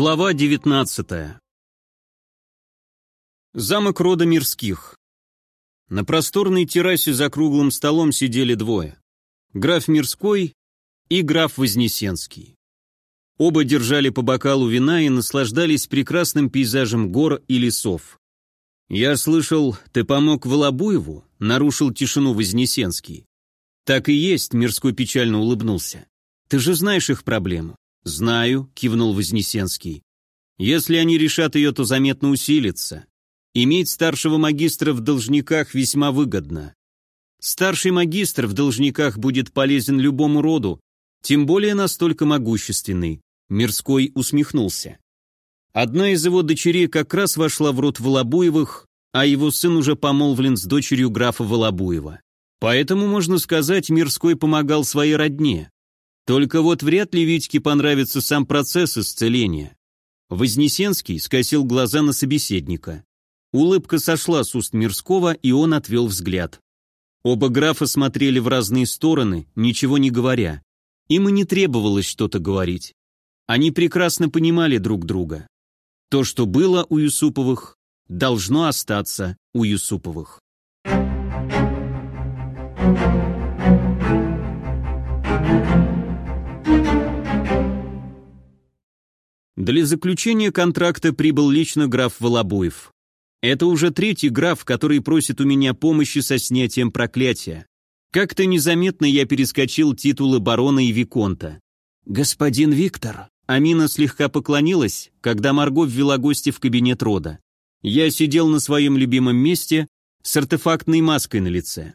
Глава 19 Замок рода Мирских. На просторной террасе за круглым столом сидели двое. Граф Мирской и граф Вознесенский. Оба держали по бокалу вина и наслаждались прекрасным пейзажем гор и лесов. «Я слышал, ты помог Волобуеву?» — нарушил тишину Вознесенский. «Так и есть», — Мирской печально улыбнулся. «Ты же знаешь их проблему». «Знаю», — кивнул Вознесенский. «Если они решат ее, то заметно усилится. Иметь старшего магистра в должниках весьма выгодно. Старший магистр в должниках будет полезен любому роду, тем более настолько могущественный. Мирской усмехнулся. Одна из его дочерей как раз вошла в род Волобуевых, а его сын уже помолвлен с дочерью графа Волобуева. Поэтому, можно сказать, Мирской помогал своей родне. Только вот вряд ли Витьке понравится сам процесс исцеления. Вознесенский скосил глаза на собеседника. Улыбка сошла с уст Мирского, и он отвел взгляд. Оба графа смотрели в разные стороны, ничего не говоря. Им и не требовалось что-то говорить. Они прекрасно понимали друг друга. То, что было у Юсуповых, должно остаться у Юсуповых. Для заключения контракта прибыл лично граф Волобуев. Это уже третий граф, который просит у меня помощи со снятием проклятия. Как-то незаметно я перескочил титулы барона и виконта. «Господин Виктор», Амина слегка поклонилась, когда Марго ввела гостя в кабинет рода. Я сидел на своем любимом месте с артефактной маской на лице.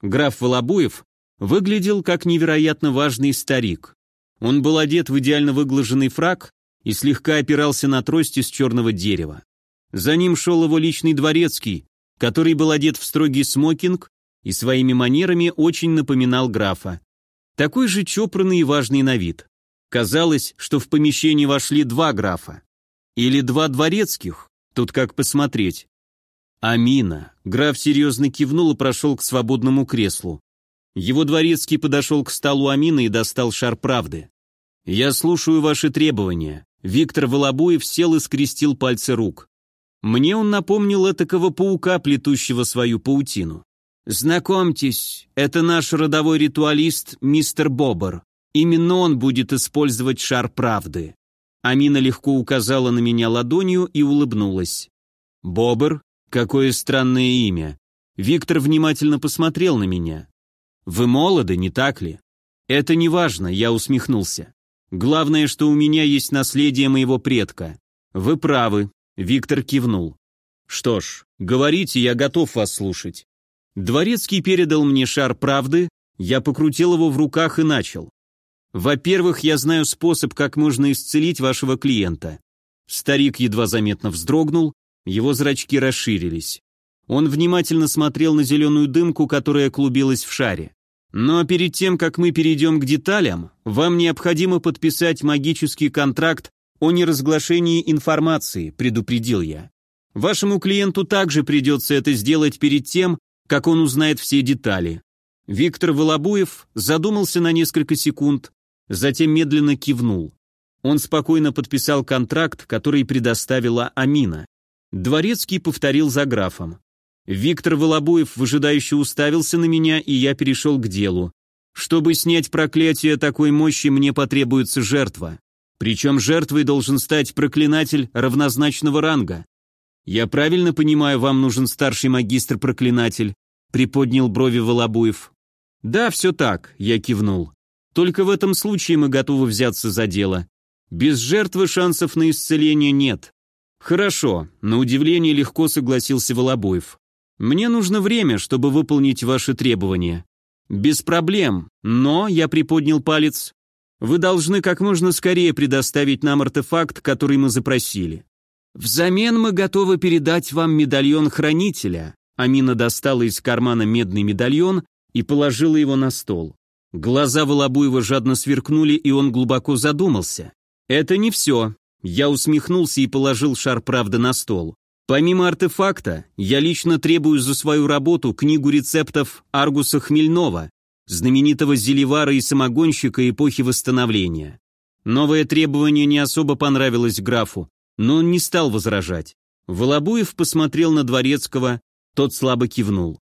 Граф Волобуев выглядел как невероятно важный старик. Он был одет в идеально выглаженный фраг и слегка опирался на трость из черного дерева. За ним шел его личный дворецкий, который был одет в строгий смокинг и своими манерами очень напоминал графа. Такой же чопорный и важный на вид. Казалось, что в помещение вошли два графа. Или два дворецких, тут как посмотреть. Амина. Граф серьезно кивнул и прошел к свободному креслу. Его дворецкий подошел к столу Амины и достал шар правды. «Я слушаю ваши требования». Виктор Волобуев сел и скрестил пальцы рук. Мне он напомнил этакого паука, плетущего свою паутину. «Знакомьтесь, это наш родовой ритуалист, мистер Бобр. Именно он будет использовать шар правды». Амина легко указала на меня ладонью и улыбнулась. «Бобр? Какое странное имя». Виктор внимательно посмотрел на меня. «Вы молоды, не так ли?» «Это не важно», — я усмехнулся. «Главное, что у меня есть наследие моего предка». «Вы правы», Виктор кивнул. «Что ж, говорите, я готов вас слушать». Дворецкий передал мне шар правды, я покрутил его в руках и начал. «Во-первых, я знаю способ, как можно исцелить вашего клиента». Старик едва заметно вздрогнул, его зрачки расширились. Он внимательно смотрел на зеленую дымку, которая клубилась в шаре. Но перед тем, как мы перейдем к деталям, вам необходимо подписать магический контракт о неразглашении информации, предупредил я. Вашему клиенту также придется это сделать перед тем, как он узнает все детали. Виктор Волобуев задумался на несколько секунд, затем медленно кивнул. Он спокойно подписал контракт, который предоставила Амина. Дворецкий повторил за графом. Виктор Волобуев выжидающе уставился на меня, и я перешел к делу. Чтобы снять проклятие такой мощи, мне потребуется жертва. Причем жертвой должен стать проклинатель равнозначного ранга. Я правильно понимаю, вам нужен старший магистр-проклинатель? Приподнял брови Волобуев. Да, все так, я кивнул. Только в этом случае мы готовы взяться за дело. Без жертвы шансов на исцеление нет. Хорошо, на удивление легко согласился Волобуев. Мне нужно время, чтобы выполнить ваши требования. Без проблем, но, я приподнял палец, вы должны как можно скорее предоставить нам артефакт, который мы запросили. Взамен мы готовы передать вам медальон хранителя. Амина достала из кармана медный медальон и положила его на стол. Глаза Волобуева жадно сверкнули, и он глубоко задумался. Это не все. Я усмехнулся и положил шар правды на стол. Помимо артефакта, я лично требую за свою работу книгу рецептов Аргуса Хмельнова, знаменитого зелевара и самогонщика эпохи восстановления. Новое требование не особо понравилось графу, но он не стал возражать. Волобуев посмотрел на Дворецкого, тот слабо кивнул.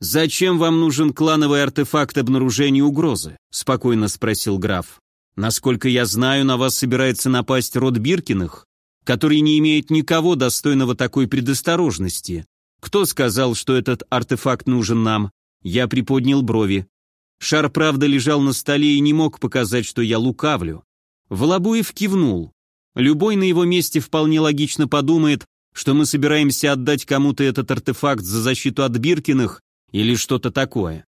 «Зачем вам нужен клановый артефакт обнаружения угрозы?» – спокойно спросил граф. «Насколько я знаю, на вас собирается напасть род Биркиных, который не имеет никого достойного такой предосторожности. Кто сказал, что этот артефакт нужен нам?» Я приподнял брови. Шар правда лежал на столе и не мог показать, что я лукавлю. Волобуев кивнул. Любой на его месте вполне логично подумает, что мы собираемся отдать кому-то этот артефакт за защиту от Биркиных или что-то такое.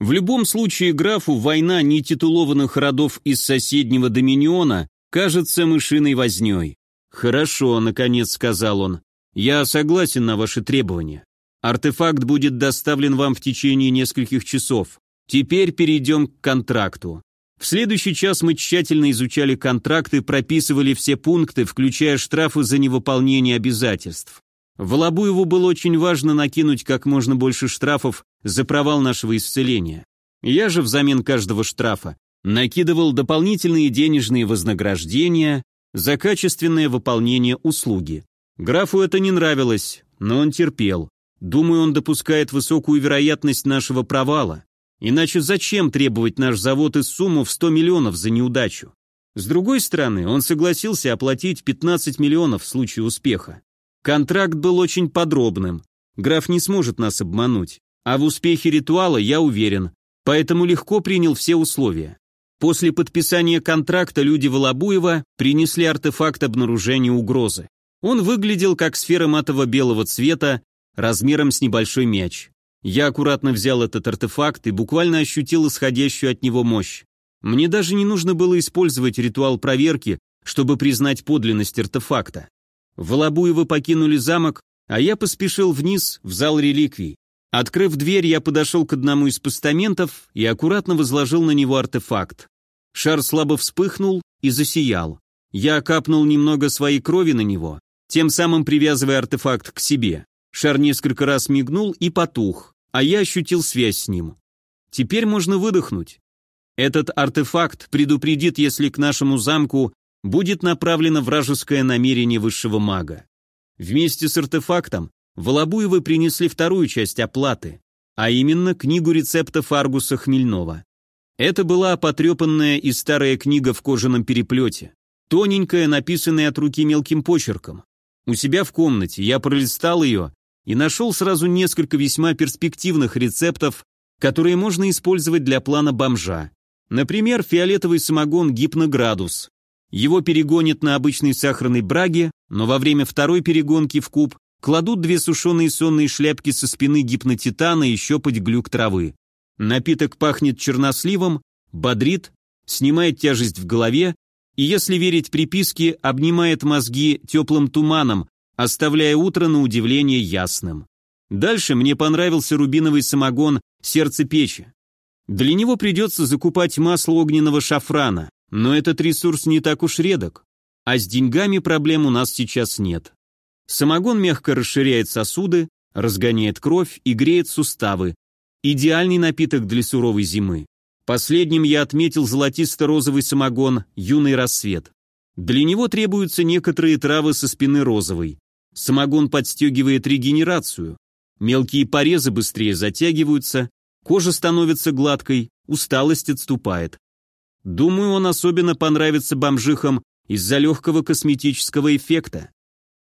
В любом случае графу война нетитулованных родов из соседнего доминиона кажется мышиной вознёй. «Хорошо», — наконец сказал он, — «я согласен на ваши требования. Артефакт будет доставлен вам в течение нескольких часов. Теперь перейдем к контракту. В следующий час мы тщательно изучали контракт и прописывали все пункты, включая штрафы за невыполнение обязательств. Волобуеву было очень важно накинуть как можно больше штрафов за провал нашего исцеления. Я же взамен каждого штрафа накидывал дополнительные денежные вознаграждения за качественное выполнение услуги. Графу это не нравилось, но он терпел. Думаю, он допускает высокую вероятность нашего провала. Иначе зачем требовать наш завод из сумму в 100 миллионов за неудачу? С другой стороны, он согласился оплатить 15 миллионов в случае успеха. Контракт был очень подробным. Граф не сможет нас обмануть. А в успехе ритуала я уверен. Поэтому легко принял все условия. После подписания контракта люди Волобуева принесли артефакт обнаружения угрозы. Он выглядел как сфера матово-белого цвета, размером с небольшой мяч. Я аккуратно взял этот артефакт и буквально ощутил исходящую от него мощь. Мне даже не нужно было использовать ритуал проверки, чтобы признать подлинность артефакта. Волобуевы покинули замок, а я поспешил вниз, в зал реликвий. Открыв дверь, я подошел к одному из постаментов и аккуратно возложил на него артефакт. Шар слабо вспыхнул и засиял. Я капнул немного своей крови на него, тем самым привязывая артефакт к себе. Шар несколько раз мигнул и потух, а я ощутил связь с ним. Теперь можно выдохнуть. Этот артефакт предупредит, если к нашему замку будет направлено вражеское намерение высшего мага. Вместе с артефактом Волобуевы принесли вторую часть оплаты, а именно книгу рецептов Аргуса Хмельнова. Это была потрепанная и старая книга в кожаном переплете, тоненькая, написанная от руки мелким почерком. У себя в комнате я пролистал ее и нашел сразу несколько весьма перспективных рецептов, которые можно использовать для плана бомжа. Например, фиолетовый самогон гипноградус. Его перегонят на обычной сахарной браге, но во время второй перегонки в куб кладут две сушеные сонные шляпки со спины гипнотитана и щепоть глюк травы. Напиток пахнет черносливом, бодрит, снимает тяжесть в голове и, если верить приписке, обнимает мозги теплым туманом, оставляя утро на удивление ясным. Дальше мне понравился рубиновый самогон «Сердце печи». Для него придется закупать масло огненного шафрана, но этот ресурс не так уж редок. А с деньгами проблем у нас сейчас нет. Самогон мягко расширяет сосуды, разгоняет кровь и греет суставы. Идеальный напиток для суровой зимы. Последним я отметил золотисто-розовый самогон «Юный рассвет». Для него требуются некоторые травы со спины розовой. Самогон подстегивает регенерацию. Мелкие порезы быстрее затягиваются, кожа становится гладкой, усталость отступает. Думаю, он особенно понравится бомжихам из-за легкого косметического эффекта.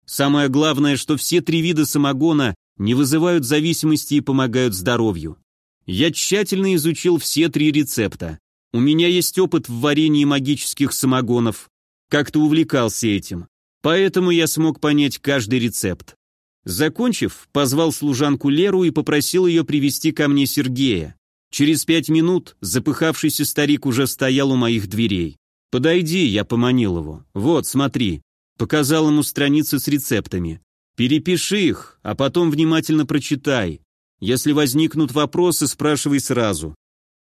Самое главное, что все три вида самогона не вызывают зависимости и помогают здоровью. Я тщательно изучил все три рецепта. У меня есть опыт в варении магических самогонов. Как-то увлекался этим. Поэтому я смог понять каждый рецепт. Закончив, позвал служанку Леру и попросил ее привести ко мне Сергея. Через пять минут запыхавшийся старик уже стоял у моих дверей. «Подойди», — я поманил его. «Вот, смотри». Показал ему страницы с рецептами. «Перепиши их, а потом внимательно прочитай. Если возникнут вопросы, спрашивай сразу».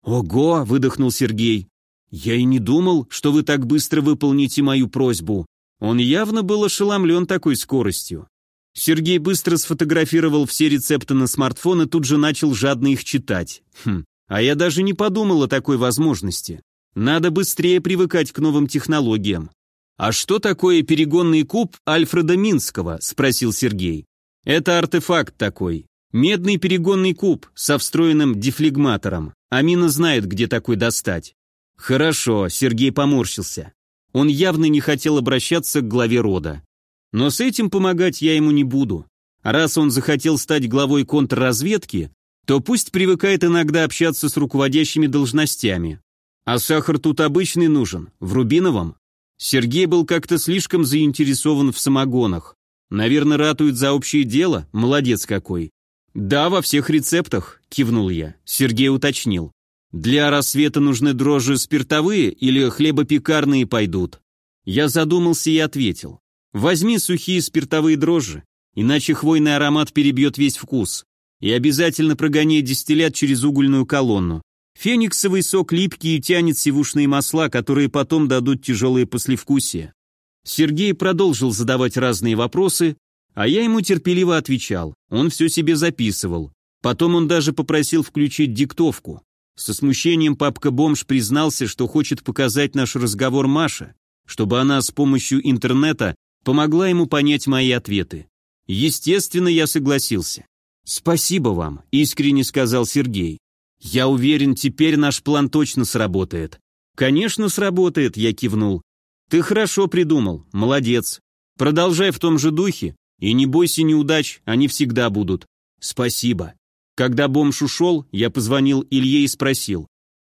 «Ого!» — выдохнул Сергей. «Я и не думал, что вы так быстро выполните мою просьбу. Он явно был ошеломлен такой скоростью. Сергей быстро сфотографировал все рецепты на смартфон и тут же начал жадно их читать. Хм, а я даже не подумал о такой возможности. Надо быстрее привыкать к новым технологиям. «А что такое перегонный куб Альфреда Минского?» – спросил Сергей. «Это артефакт такой. Медный перегонный куб со встроенным дефлегматором. Амина знает, где такой достать». «Хорошо», – Сергей поморщился. Он явно не хотел обращаться к главе рода. Но с этим помогать я ему не буду. Раз он захотел стать главой контрразведки, то пусть привыкает иногда общаться с руководящими должностями. А сахар тут обычный нужен, в Рубиновом. Сергей был как-то слишком заинтересован в самогонах. Наверное, ратует за общее дело, молодец какой. Да, во всех рецептах, кивнул я. Сергей уточнил. Для рассвета нужны дрожжи спиртовые или хлебопекарные пойдут? Я задумался и ответил. Возьми сухие спиртовые дрожжи, иначе хвойный аромат перебьет весь вкус. И обязательно прогоняй дистиллят через угольную колонну. Фениксовый сок липкий и тянет сивушные масла, которые потом дадут тяжелые послевкусия. Сергей продолжил задавать разные вопросы, а я ему терпеливо отвечал. Он все себе записывал. Потом он даже попросил включить диктовку. Со смущением папка-бомж признался, что хочет показать наш разговор Маше, чтобы она с помощью интернета помогла ему понять мои ответы. Естественно, я согласился. «Спасибо вам», — искренне сказал Сергей. «Я уверен, теперь наш план точно сработает». «Конечно, сработает», — я кивнул. «Ты хорошо придумал, молодец. Продолжай в том же духе, и не бойся неудач, они всегда будут. Спасибо». Когда бомж ушел, я позвонил Илье и спросил.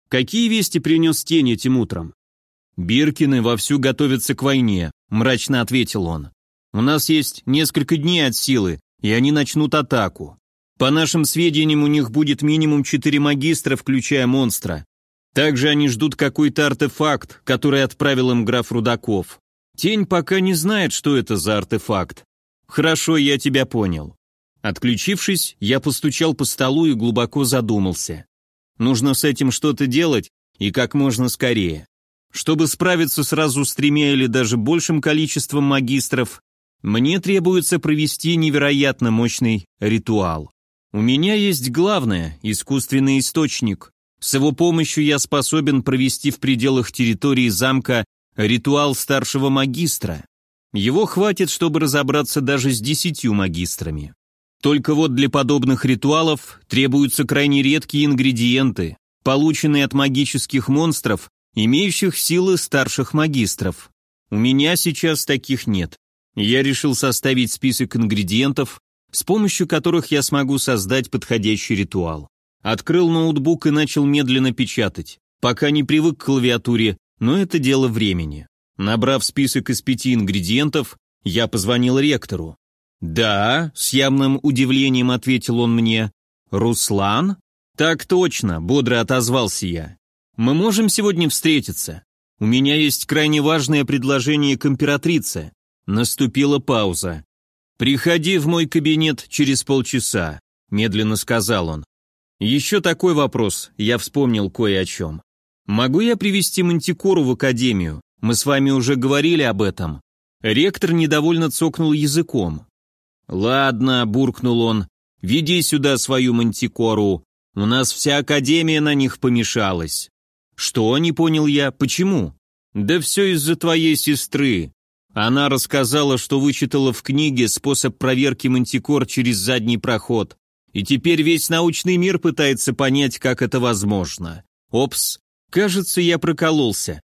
«Какие вести принес тень этим утром?» «Биркины вовсю готовятся к войне», — мрачно ответил он. «У нас есть несколько дней от силы, и они начнут атаку. По нашим сведениям, у них будет минимум четыре магистра, включая монстра. Также они ждут какой-то артефакт, который отправил им граф Рудаков. Тень пока не знает, что это за артефакт. Хорошо, я тебя понял. Отключившись, я постучал по столу и глубоко задумался. Нужно с этим что-то делать, и как можно скорее. Чтобы справиться сразу с тремя или даже большим количеством магистров, мне требуется провести невероятно мощный ритуал. У меня есть главное – искусственный источник. С его помощью я способен провести в пределах территории замка ритуал старшего магистра. Его хватит, чтобы разобраться даже с десятью магистрами. Только вот для подобных ритуалов требуются крайне редкие ингредиенты, полученные от магических монстров, имеющих силы старших магистров. У меня сейчас таких нет. Я решил составить список ингредиентов, с помощью которых я смогу создать подходящий ритуал. Открыл ноутбук и начал медленно печатать. Пока не привык к клавиатуре, но это дело времени. Набрав список из пяти ингредиентов, я позвонил ректору. «Да», — с явным удивлением ответил он мне. «Руслан?» «Так точно», — бодро отозвался я. «Мы можем сегодня встретиться? У меня есть крайне важное предложение к императрице». Наступила пауза. «Приходи в мой кабинет через полчаса», — медленно сказал он. «Еще такой вопрос, я вспомнил кое о чем. Могу я привести Мантикору в академию? Мы с вами уже говорили об этом». Ректор недовольно цокнул языком. «Ладно», — буркнул он, — «веди сюда свою Мантикору. У нас вся академия на них помешалась». «Что?» — не понял я. «Почему?» «Да все из-за твоей сестры. Она рассказала, что вычитала в книге способ проверки мантикор через задний проход, и теперь весь научный мир пытается понять, как это возможно. Опс, кажется, я прокололся.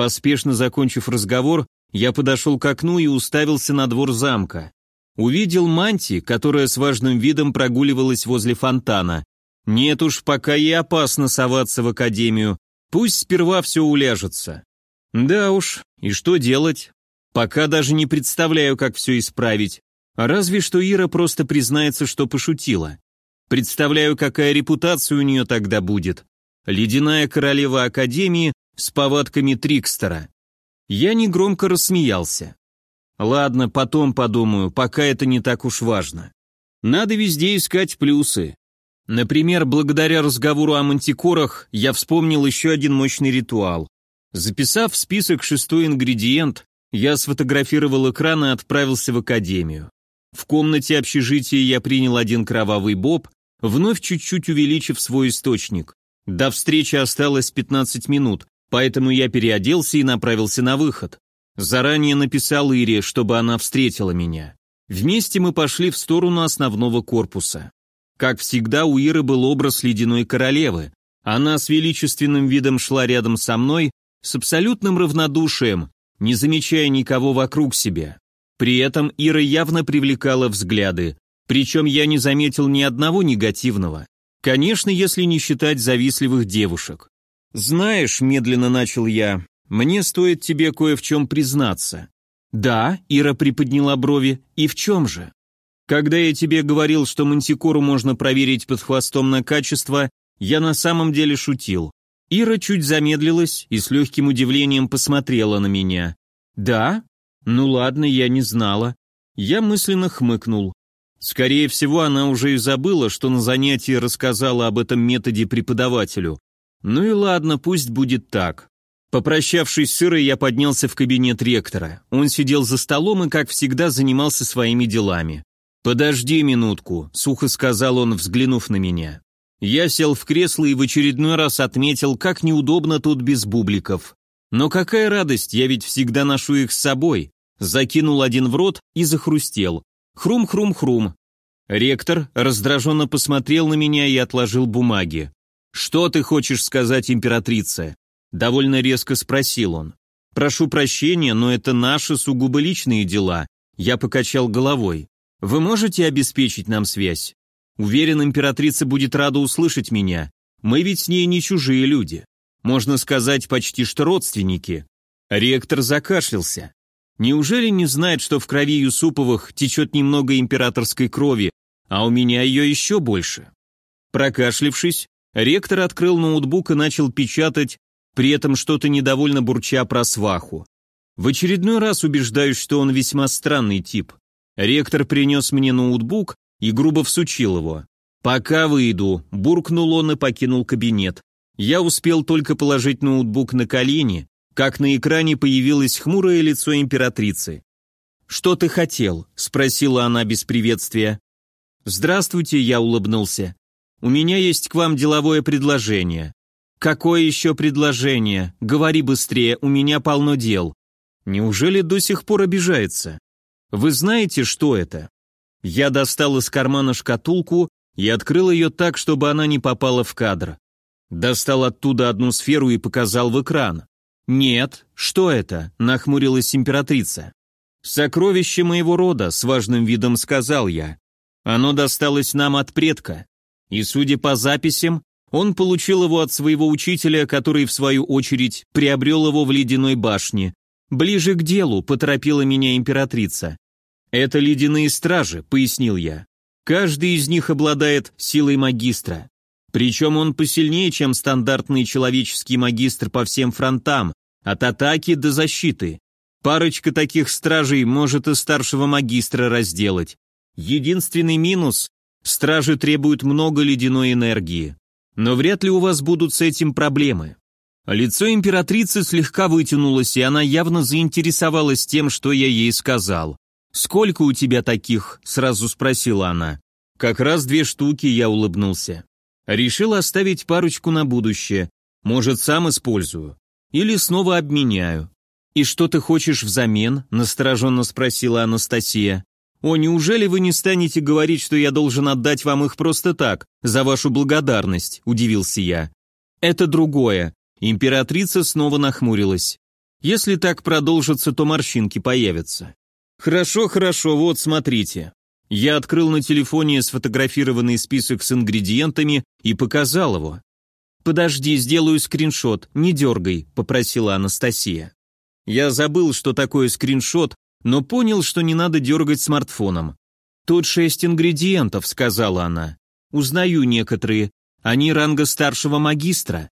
Поспешно закончив разговор, я подошел к окну и уставился на двор замка. Увидел Манти, которая с важным видом прогуливалась возле фонтана. Нет уж, пока и опасно соваться в академию. Пусть сперва все уляжется. Да уж, и что делать? Пока даже не представляю, как все исправить. Разве что Ира просто признается, что пошутила. Представляю, какая репутация у нее тогда будет. Ледяная королева Академии с повадками Трикстера. Я негромко рассмеялся. Ладно, потом подумаю, пока это не так уж важно. Надо везде искать плюсы. Например, благодаря разговору о мантикорах я вспомнил еще один мощный ритуал. Записав в список шестой ингредиент, я сфотографировал экран и отправился в академию. В комнате общежития я принял один кровавый боб, вновь чуть-чуть увеличив свой источник. До встречи осталось 15 минут, Поэтому я переоделся и направился на выход. Заранее написал Ире, чтобы она встретила меня. Вместе мы пошли в сторону основного корпуса. Как всегда, у Иры был образ ледяной королевы. Она с величественным видом шла рядом со мной, с абсолютным равнодушием, не замечая никого вокруг себя. При этом Ира явно привлекала взгляды, причем я не заметил ни одного негативного. Конечно, если не считать завистливых девушек. «Знаешь», — медленно начал я, — «мне стоит тебе кое в чем признаться». «Да», — Ира приподняла брови, — «и в чем же?» «Когда я тебе говорил, что мантикору можно проверить под хвостом на качество, я на самом деле шутил. Ира чуть замедлилась и с легким удивлением посмотрела на меня. «Да? Ну ладно, я не знала». Я мысленно хмыкнул. Скорее всего, она уже и забыла, что на занятии рассказала об этом методе преподавателю. Ну и ладно, пусть будет так. Попрощавшись с Ирой, я поднялся в кабинет ректора. Он сидел за столом и, как всегда, занимался своими делами. «Подожди минутку», — сухо сказал он, взглянув на меня. Я сел в кресло и в очередной раз отметил, как неудобно тут без бубликов. Но какая радость, я ведь всегда ношу их с собой. Закинул один в рот и захрустел. Хрум-хрум-хрум. Ректор раздраженно посмотрел на меня и отложил бумаги. «Что ты хочешь сказать, императрице?» Довольно резко спросил он. «Прошу прощения, но это наши сугубо личные дела». Я покачал головой. «Вы можете обеспечить нам связь?» Уверен, императрица будет рада услышать меня. Мы ведь с ней не чужие люди. Можно сказать, почти что родственники. Ректор закашлялся. Неужели не знает, что в крови Юсуповых течет немного императорской крови, а у меня ее еще больше? Прокашлившись, ректор открыл ноутбук и начал печатать, при этом что-то недовольно бурча про сваху. В очередной раз убеждаюсь, что он весьма странный тип. Ректор принес мне ноутбук, и грубо всучил его. «Пока выйду», — буркнул он и покинул кабинет. Я успел только положить ноутбук на колени, как на экране появилось хмурое лицо императрицы. «Что ты хотел?» — спросила она без приветствия. «Здравствуйте», — я улыбнулся. «У меня есть к вам деловое предложение». «Какое еще предложение? Говори быстрее, у меня полно дел». Неужели до сих пор обижается? Вы знаете, что это? Я достал из кармана шкатулку и открыл ее так, чтобы она не попала в кадр. Достал оттуда одну сферу и показал в экран. «Нет, что это?» – нахмурилась императрица. «Сокровище моего рода», – с важным видом сказал я. «Оно досталось нам от предка. И, судя по записям, он получил его от своего учителя, который, в свою очередь, приобрел его в ледяной башне. Ближе к делу, поторопила меня императрица. «Это ледяные стражи», — пояснил я. «Каждый из них обладает силой магистра. Причем он посильнее, чем стандартный человеческий магистр по всем фронтам, от атаки до защиты. Парочка таких стражей может и старшего магистра разделать. Единственный минус – стражи требуют много ледяной энергии. Но вряд ли у вас будут с этим проблемы». Лицо императрицы слегка вытянулось, и она явно заинтересовалась тем, что я ей сказал. «Сколько у тебя таких?» – сразу спросила она. «Как раз две штуки», – я улыбнулся. Решил оставить парочку на будущее. Может, сам использую. Или снова обменяю. «И что ты хочешь взамен?» – настороженно спросила Анастасия. «О, неужели вы не станете говорить, что я должен отдать вам их просто так, за вашу благодарность?» – удивился я. «Это другое». Императрица снова нахмурилась. «Если так продолжится, то морщинки появятся. Хорошо, хорошо, вот смотрите. Я открыл на телефоне сфотографированный список с ингредиентами и показал его. «Подожди, сделаю скриншот, не дергай», — попросила Анастасия. Я забыл, что такое скриншот, но понял, что не надо дергать смартфоном. «Тут шесть ингредиентов», — сказала она. «Узнаю некоторые. Они ранга старшего магистра».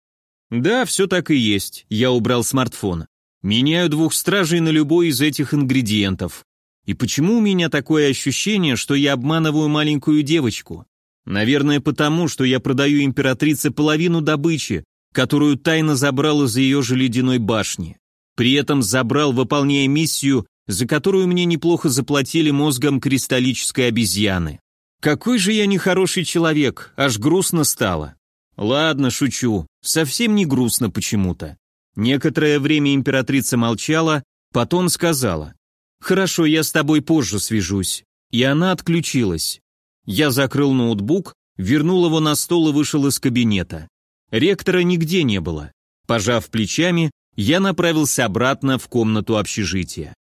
«Да, все так и есть», — я убрал смартфон. «Меняю двух стражей на любой из этих ингредиентов. И почему у меня такое ощущение, что я обманываю маленькую девочку? Наверное, потому, что я продаю императрице половину добычи, которую тайно забрал из ее же ледяной башни. При этом забрал, выполняя миссию, за которую мне неплохо заплатили мозгом кристаллической обезьяны. Какой же я нехороший человек, аж грустно стало. Ладно, шучу, совсем не грустно почему-то. Некоторое время императрица молчала, потом сказала, «Хорошо, я с тобой позже свяжусь». И она отключилась. Я закрыл ноутбук, вернул его на стол и вышел из кабинета. Ректора нигде не было. Пожав плечами, я направился обратно в комнату общежития.